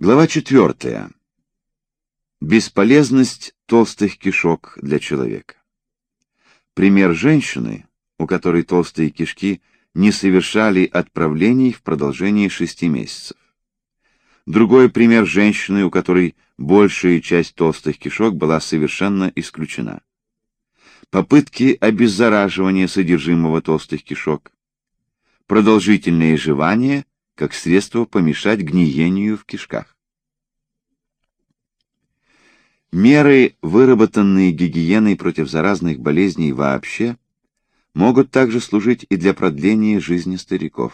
Глава четвертая. Бесполезность толстых кишок для человека. Пример женщины, у которой толстые кишки не совершали отправлений в продолжении шести месяцев. Другой пример женщины, у которой большая часть толстых кишок была совершенно исключена. Попытки обеззараживания содержимого толстых кишок. Продолжительное жевание как средство помешать гниению в кишках. Меры, выработанные гигиеной против заразных болезней вообще, могут также служить и для продления жизни стариков.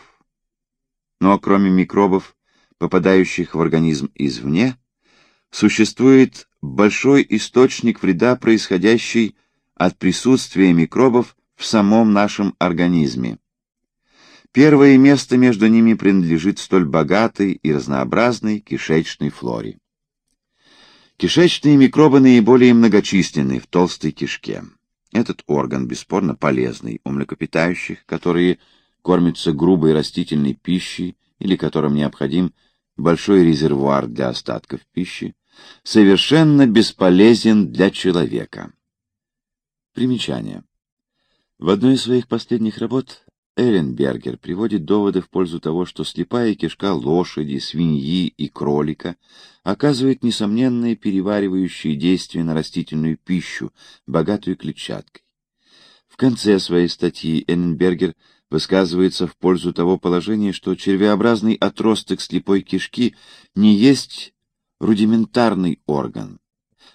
Но кроме микробов, попадающих в организм извне, существует большой источник вреда, происходящий от присутствия микробов в самом нашем организме. Первое место между ними принадлежит столь богатой и разнообразной кишечной флоре. Кишечные микробы наиболее многочисленны в толстой кишке. Этот орган бесспорно полезный у млекопитающих, которые кормятся грубой растительной пищей или которым необходим большой резервуар для остатков пищи, совершенно бесполезен для человека. Примечание. В одной из своих последних работ Эренбергер приводит доводы в пользу того, что слепая кишка лошади, свиньи и кролика оказывает несомненное переваривающее действие на растительную пищу, богатую клетчаткой. В конце своей статьи Эренбергер высказывается в пользу того положения, что червеобразный отросток слепой кишки не есть рудиментарный орган,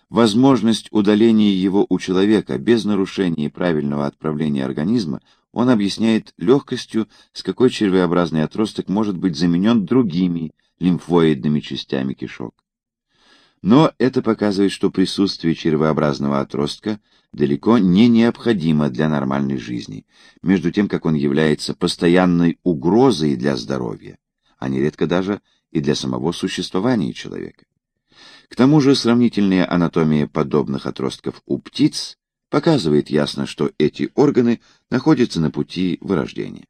возможность удаления его у человека без нарушения правильного отправления организма он объясняет легкостью, с какой червеобразный отросток может быть заменен другими лимфоидными частями кишок. Но это показывает, что присутствие червеобразного отростка далеко не необходимо для нормальной жизни, между тем, как он является постоянной угрозой для здоровья, а нередко даже и для самого существования человека. К тому же сравнительная анатомия подобных отростков у птиц показывает ясно, что эти органы находятся на пути вырождения.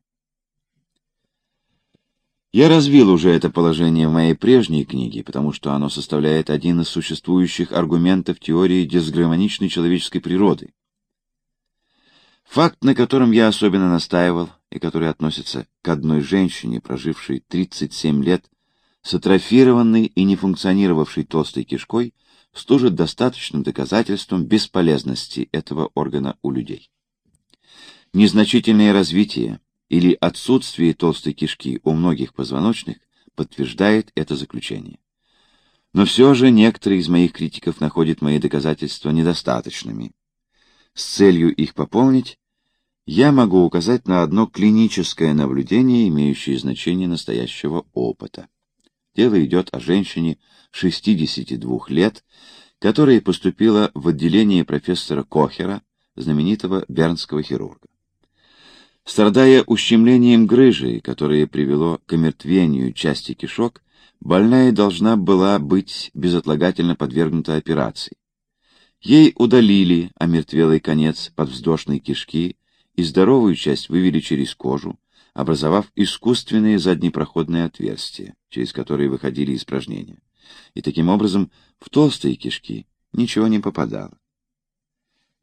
Я развил уже это положение в моей прежней книге, потому что оно составляет один из существующих аргументов теории дисгармоничной человеческой природы. Факт, на котором я особенно настаивал, и который относится к одной женщине, прожившей 37 лет с атрофированной и не функционировавшей толстой кишкой, служит достаточным доказательством бесполезности этого органа у людей. Незначительное развитие или отсутствие толстой кишки у многих позвоночных подтверждает это заключение. Но все же некоторые из моих критиков находят мои доказательства недостаточными. С целью их пополнить, я могу указать на одно клиническое наблюдение, имеющее значение настоящего опыта. Дело идет о женщине 62 лет, которая поступила в отделение профессора Кохера, знаменитого бернского хирурга. Страдая ущемлением грыжи, которое привело к омертвению части кишок, больная должна была быть безотлагательно подвергнута операции. Ей удалили омертвелый конец подвздошной кишки и здоровую часть вывели через кожу, образовав искусственные заднепроходные отверстия, через которые выходили испражнения. И таким образом в толстые кишки ничего не попадало.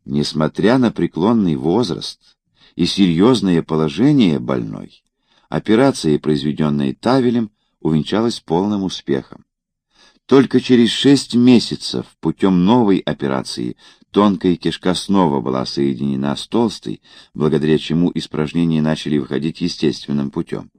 Несмотря на преклонный возраст и серьезное положение больной, операция, произведенная Тавелем, увенчалась полным успехом. Только через шесть месяцев путем новой операции Тонкая кишка снова была соединена с толстой, благодаря чему испражнения начали выходить естественным путем.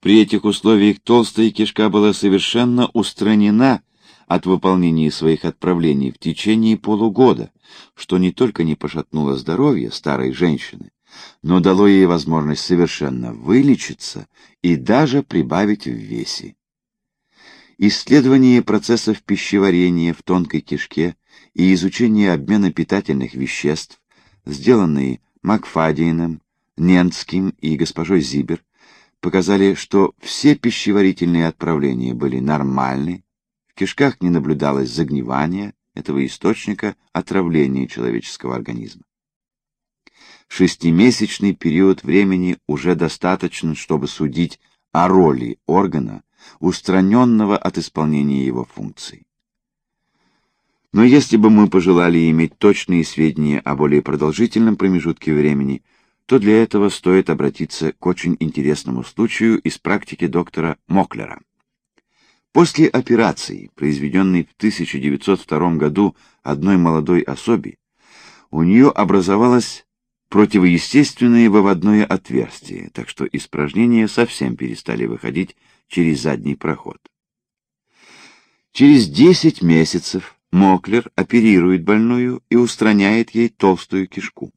При этих условиях толстая кишка была совершенно устранена от выполнения своих отправлений в течение полугода, что не только не пошатнуло здоровье старой женщины, но дало ей возможность совершенно вылечиться и даже прибавить в весе. Исследование процессов пищеварения в тонкой кишке и изучение обмена питательных веществ, сделанные Макфадиеном, Ненцким и госпожой Зибер, показали, что все пищеварительные отправления были нормальны, в кишках не наблюдалось загнивания этого источника отравления человеческого организма. Шестимесячный период времени уже достаточно, чтобы судить о роли органа, устраненного от исполнения его функций. Но если бы мы пожелали иметь точные сведения о более продолжительном промежутке времени, то для этого стоит обратиться к очень интересному случаю из практики доктора Моклера. После операции, произведенной в 1902 году одной молодой особи, у нее образовалось противоестественное выводное отверстие, так что испражнения совсем перестали выходить через задний проход. Через 10 месяцев Моклер оперирует больную и устраняет ей толстую кишку.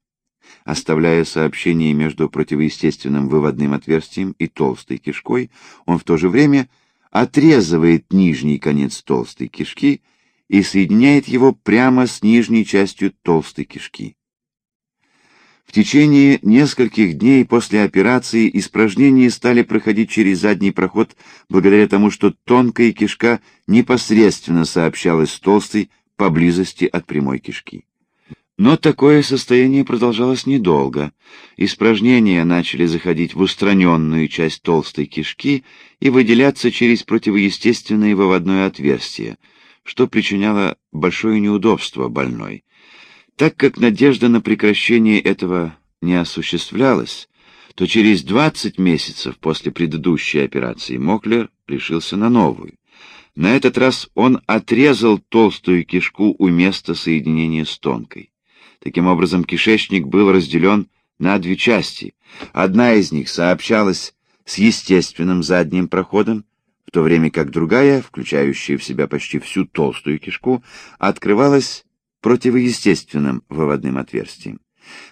Оставляя сообщение между противоестественным выводным отверстием и толстой кишкой, он в то же время отрезывает нижний конец толстой кишки и соединяет его прямо с нижней частью толстой кишки. В течение нескольких дней после операции испражнения стали проходить через задний проход благодаря тому, что тонкая кишка непосредственно сообщалась с толстой поблизости от прямой кишки. Но такое состояние продолжалось недолго. Испражнения начали заходить в устраненную часть толстой кишки и выделяться через противоестественное выводное отверстие, что причиняло большое неудобство больной. Так как надежда на прекращение этого не осуществлялась, то через 20 месяцев после предыдущей операции Моклер решился на новую. На этот раз он отрезал толстую кишку у места соединения с тонкой. Таким образом, кишечник был разделен на две части. Одна из них сообщалась с естественным задним проходом, в то время как другая, включающая в себя почти всю толстую кишку, открывалась противоестественным выводным отверстием.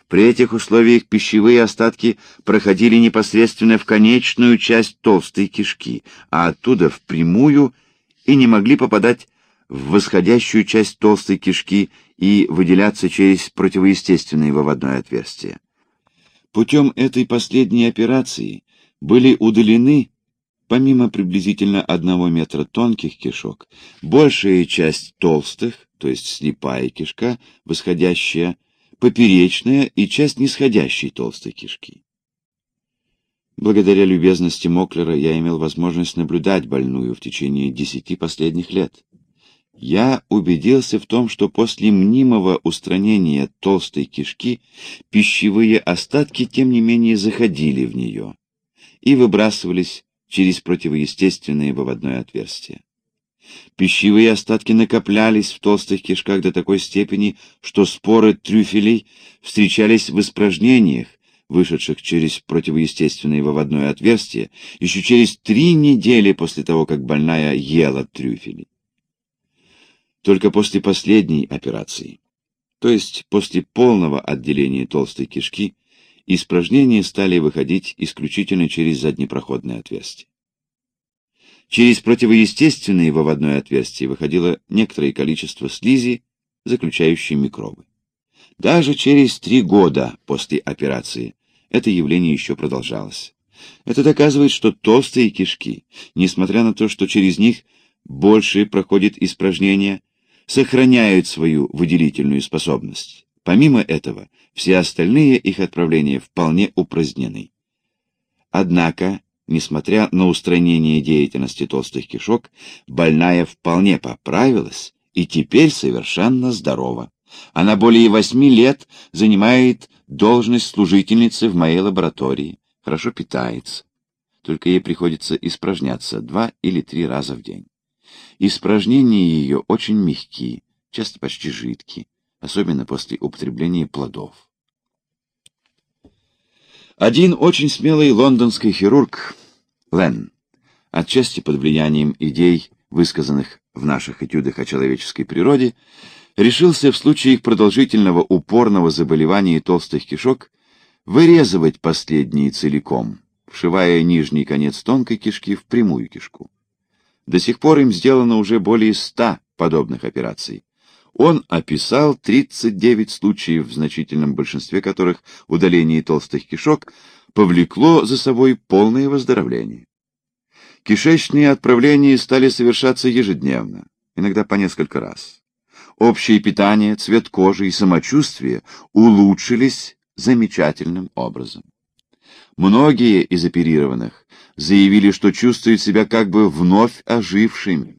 При этих условиях пищевые остатки проходили непосредственно в конечную часть толстой кишки, а оттуда в прямую и не могли попадать в восходящую часть толстой кишки и выделяться через противоестественное выводное отверстие. Путем этой последней операции были удалены, помимо приблизительно одного метра тонких кишок, большая часть толстых, то есть слепая кишка, восходящая, поперечная и часть нисходящей толстой кишки. Благодаря любезности Моклера я имел возможность наблюдать больную в течение десяти последних лет. Я убедился в том, что после мнимого устранения толстой кишки пищевые остатки, тем не менее, заходили в нее и выбрасывались через противоестественное выводное отверстие. Пищевые остатки накоплялись в толстых кишках до такой степени, что споры трюфелей встречались в испражнениях, вышедших через противоестественное выводное отверстие, еще через три недели после того, как больная ела трюфели. Только после последней операции, то есть после полного отделения толстой кишки, испражнения стали выходить исключительно через заднепроходное отверстие. Через противоестественное выводное отверстие выходило некоторое количество слизи, заключающей микробы. Даже через три года после операции это явление еще продолжалось. Это доказывает, что толстые кишки, несмотря на то, что через них больше проходит испражнения, сохраняют свою выделительную способность. Помимо этого, все остальные их отправления вполне упразднены. Однако, несмотря на устранение деятельности толстых кишок, больная вполне поправилась и теперь совершенно здорова. Она более восьми лет занимает должность служительницы в моей лаборатории, хорошо питается. Только ей приходится испражняться два или три раза в день. Испражнения ее очень мягкие, часто почти жидкие, особенно после употребления плодов. Один очень смелый лондонский хирург, Лен, отчасти под влиянием идей, высказанных в наших этюдах о человеческой природе, решился в случае их продолжительного упорного заболевания толстых кишок вырезывать последние целиком, вшивая нижний конец тонкой кишки в прямую кишку. До сих пор им сделано уже более ста подобных операций. Он описал 39 случаев, в значительном большинстве которых удаление толстых кишок повлекло за собой полное выздоровление. Кишечные отправления стали совершаться ежедневно, иногда по несколько раз. Общее питание, цвет кожи и самочувствие улучшились замечательным образом. Многие из оперированных заявили, что чувствуют себя как бы вновь ожившими.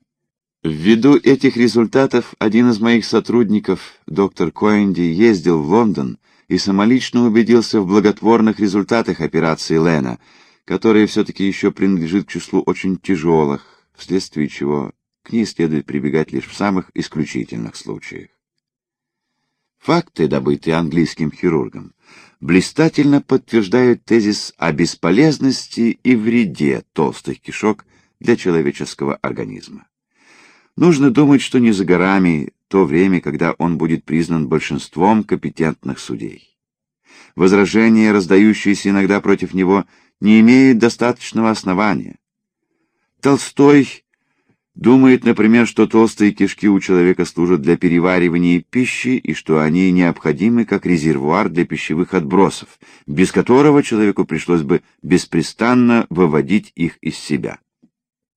Ввиду этих результатов один из моих сотрудников, доктор Коэнди, ездил в Лондон и самолично убедился в благотворных результатах операции Лена, которая все-таки еще принадлежит к числу очень тяжелых, вследствие чего к ней следует прибегать лишь в самых исключительных случаях. Факты, добытые английским хирургом, блистательно подтверждают тезис о бесполезности и вреде толстых кишок для человеческого организма. Нужно думать, что не за горами то время, когда он будет признан большинством компетентных судей. Возражения, раздающиеся иногда против него, не имеют достаточного основания. Толстой думает, например, что толстые кишки у человека служат для переваривания пищи и что они необходимы как резервуар для пищевых отбросов, без которого человеку пришлось бы беспрестанно выводить их из себя.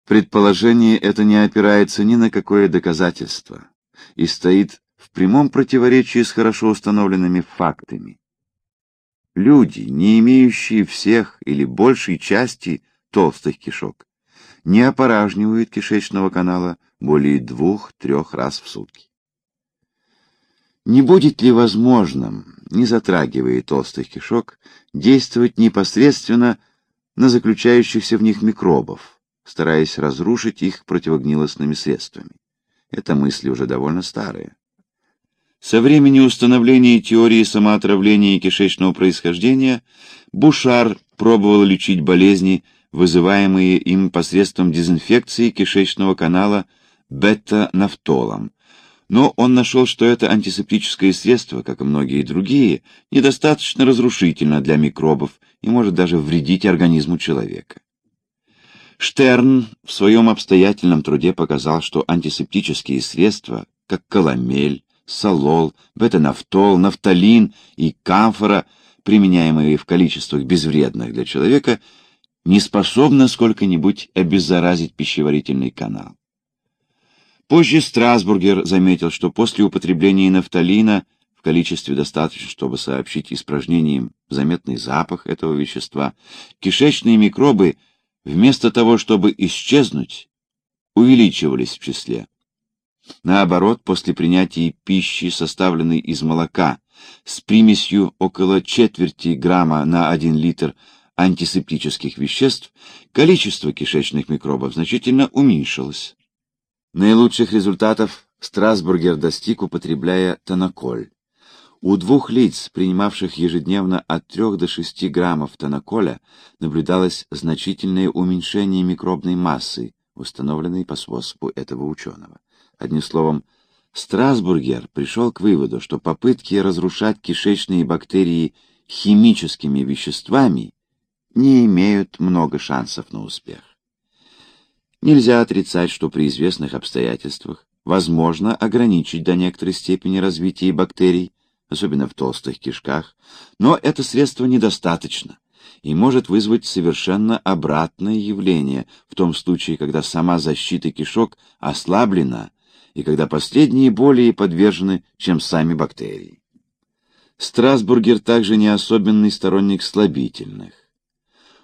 Предположение это не опирается ни на какое доказательство и стоит в прямом противоречии с хорошо установленными фактами. Люди, не имеющие всех или большей части толстых кишок, не опоражнивают кишечного канала более двух-трех раз в сутки. Не будет ли возможным, не затрагивая толстых кишок, действовать непосредственно на заключающихся в них микробов, стараясь разрушить их противогнилостными средствами. Эта мысль уже довольно старая. Со времени установления теории самоотравления кишечного происхождения Бушар пробовал лечить болезни, вызываемые им посредством дезинфекции кишечного канала бета-нафтолом. Но он нашел, что это антисептическое средство, как и многие другие, недостаточно разрушительно для микробов и может даже вредить организму человека. Штерн в своем обстоятельном труде показал, что антисептические средства, как каламель, солол, бетанафтол, нафталин и камфора, применяемые в количествах безвредных для человека, не способны сколько-нибудь обеззаразить пищеварительный канал. Позже Страсбургер заметил, что после употребления нафталина в количестве достаточно, чтобы сообщить испражнениям заметный запах этого вещества, кишечные микробы – вместо того, чтобы исчезнуть, увеличивались в числе. Наоборот, после принятия пищи, составленной из молока, с примесью около четверти грамма на один литр антисептических веществ, количество кишечных микробов значительно уменьшилось. Наилучших результатов Страсбургер достиг, употребляя тонаколь. У двух лиц, принимавших ежедневно от 3 до 6 граммов тонаколя, наблюдалось значительное уменьшение микробной массы, установленной по способу этого ученого. Одним словом, Страсбургер пришел к выводу, что попытки разрушать кишечные бактерии химическими веществами не имеют много шансов на успех. Нельзя отрицать, что при известных обстоятельствах возможно ограничить до некоторой степени развитие бактерий, особенно в толстых кишках, но это средство недостаточно и может вызвать совершенно обратное явление в том случае, когда сама защита кишок ослаблена и когда последние более подвержены, чем сами бактерии. Страсбургер также не особенный сторонник слабительных.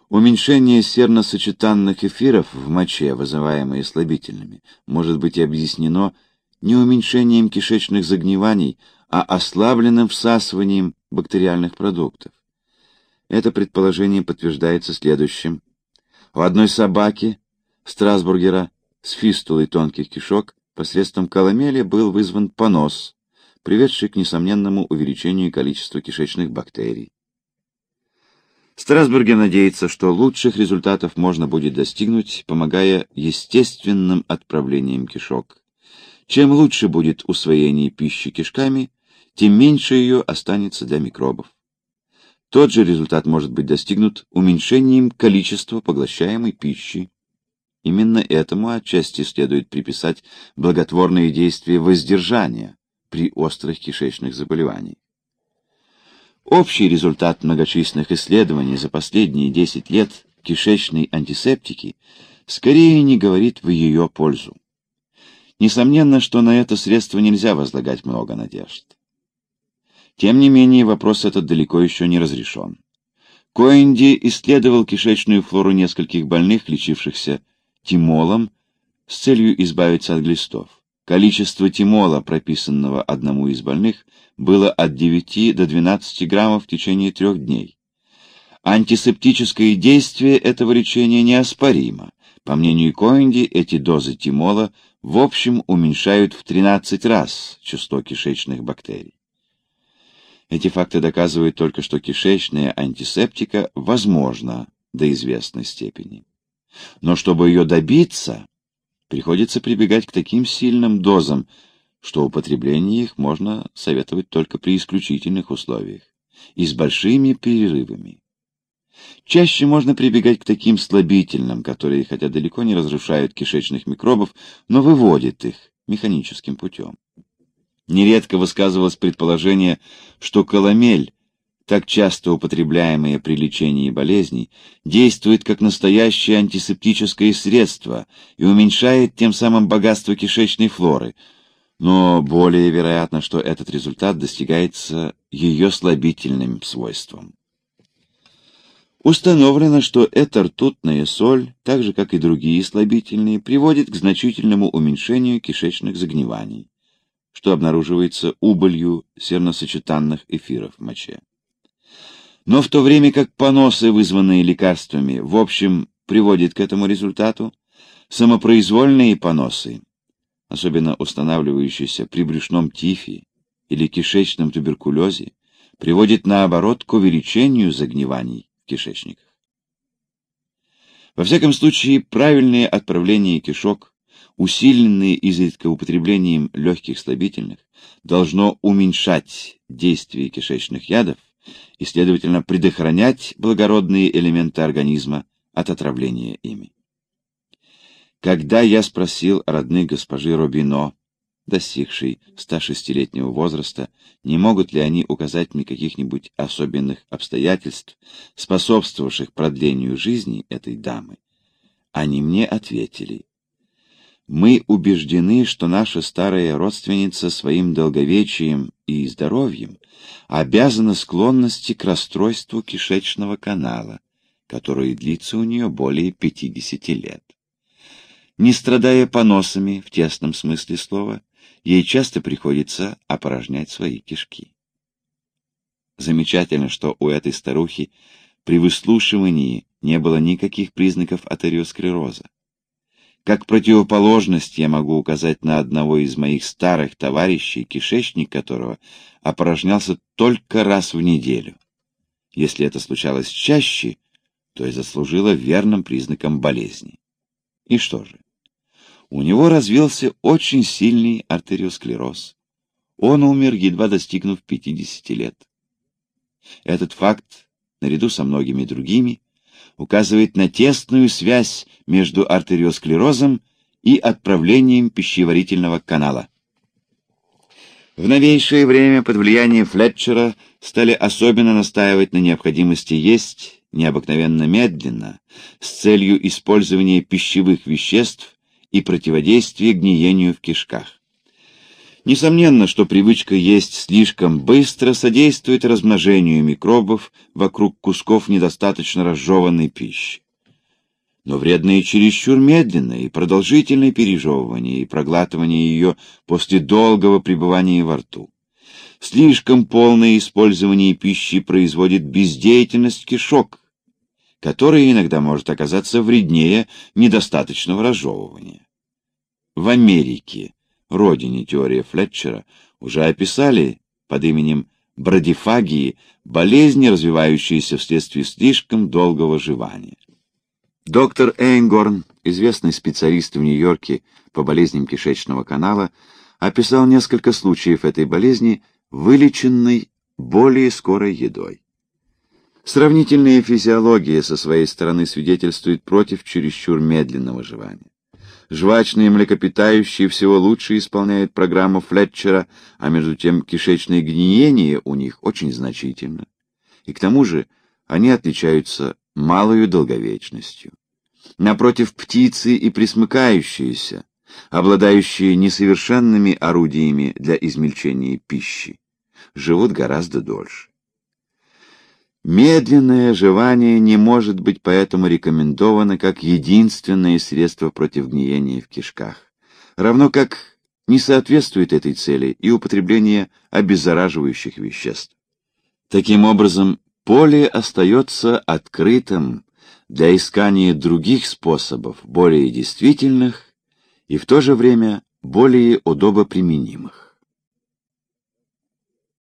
Уменьшение серно-сочетанных эфиров в моче, вызываемые слабительными, может быть объяснено не уменьшением кишечных загниваний, а ослабленным всасыванием бактериальных продуктов. Это предположение подтверждается следующим. У одной собаки, Страсбургера, с фистулой тонких кишок, посредством коломели был вызван понос, приведший к несомненному увеличению количества кишечных бактерий. Страсбургер надеется, что лучших результатов можно будет достигнуть, помогая естественным отправлениям кишок. Чем лучше будет усвоение пищи кишками, тем меньше ее останется для микробов. Тот же результат может быть достигнут уменьшением количества поглощаемой пищи. Именно этому отчасти следует приписать благотворные действия воздержания при острых кишечных заболеваниях. Общий результат многочисленных исследований за последние 10 лет кишечной антисептики скорее не говорит в ее пользу. Несомненно, что на это средство нельзя возлагать много надежд. Тем не менее, вопрос этот далеко еще не разрешен. Коэнди исследовал кишечную флору нескольких больных, лечившихся тимолом, с целью избавиться от глистов. Количество тимола, прописанного одному из больных, было от 9 до 12 граммов в течение трех дней. Антисептическое действие этого лечения неоспоримо. По мнению Коэнди, эти дозы тимола в общем уменьшают в 13 раз число кишечных бактерий. Эти факты доказывают только, что кишечная антисептика возможна до известной степени. Но чтобы ее добиться, приходится прибегать к таким сильным дозам, что употребление их можно советовать только при исключительных условиях и с большими перерывами. Чаще можно прибегать к таким слабительным, которые, хотя далеко не разрушают кишечных микробов, но выводят их механическим путем. Нередко высказывалось предположение, что коломель, так часто употребляемое при лечении болезней, действует как настоящее антисептическое средство и уменьшает тем самым богатство кишечной флоры, но более вероятно, что этот результат достигается ее слабительным свойством. Установлено, что эта ртутная соль, так же как и другие слабительные, приводит к значительному уменьшению кишечных загниваний что обнаруживается убылью серносочетанных эфиров в моче. Но в то время как поносы, вызванные лекарствами, в общем, приводят к этому результату, самопроизвольные поносы, особенно устанавливающиеся при брюшном тифе или кишечном туберкулезе, приводят наоборот к увеличению загниваний в кишечниках. Во всяком случае, правильное отправление кишок усиленное изредка употреблением легких слабительных, должно уменьшать действие кишечных ядов и, следовательно, предохранять благородные элементы организма от отравления ими. Когда я спросил родных госпожи Робино, достигшей 106-летнего возраста, не могут ли они указать мне каких-нибудь особенных обстоятельств, способствовавших продлению жизни этой дамы, они мне ответили, мы убеждены, что наша старая родственница своим долговечием и здоровьем обязана склонности к расстройству кишечного канала, которое длится у нее более 50 лет. Не страдая поносами в тесном смысле слова, ей часто приходится опорожнять свои кишки. Замечательно, что у этой старухи при выслушивании не было никаких признаков атериосклероза. Как противоположность я могу указать на одного из моих старых товарищей, кишечник которого опорожнялся только раз в неделю. Если это случалось чаще, то и заслужило верным признаком болезни. И что же? У него развился очень сильный артериосклероз. Он умер, едва достигнув 50 лет. Этот факт, наряду со многими другими, указывает на тесную связь между артериосклерозом и отправлением пищеварительного канала. В новейшее время под влиянием Флетчера стали особенно настаивать на необходимости есть необыкновенно медленно с целью использования пищевых веществ и противодействия гниению в кишках. Несомненно, что привычка есть слишком быстро содействует размножению микробов вокруг кусков недостаточно разжеванной пищи. Но вредно и чересчур медленное и продолжительное пережевывание и проглатывание ее после долгого пребывания во рту. Слишком полное использование пищи производит бездеятельность кишок, которая иногда может оказаться вреднее недостаточного разжевывания. В Америке родине теории Флетчера, уже описали под именем бродифагии болезни, развивающиеся вследствие слишком долгого жевания. Доктор Эйнгорн, известный специалист в Нью-Йорке по болезням кишечного канала, описал несколько случаев этой болезни, вылеченной более скорой едой. Сравнительная физиология со своей стороны свидетельствует против чересчур медленного жевания. Жвачные млекопитающие всего лучше исполняют программу Флетчера, а между тем кишечное гниение у них очень значительно. И к тому же они отличаются малою долговечностью. Напротив, птицы и присмыкающиеся, обладающие несовершенными орудиями для измельчения пищи, живут гораздо дольше. Медленное жевание не может быть поэтому рекомендовано как единственное средство против гниения в кишках, равно как не соответствует этой цели и употребление обеззараживающих веществ. Таким образом, поле остается открытым для искания других способов, более действительных и в то же время более удобоприменимых.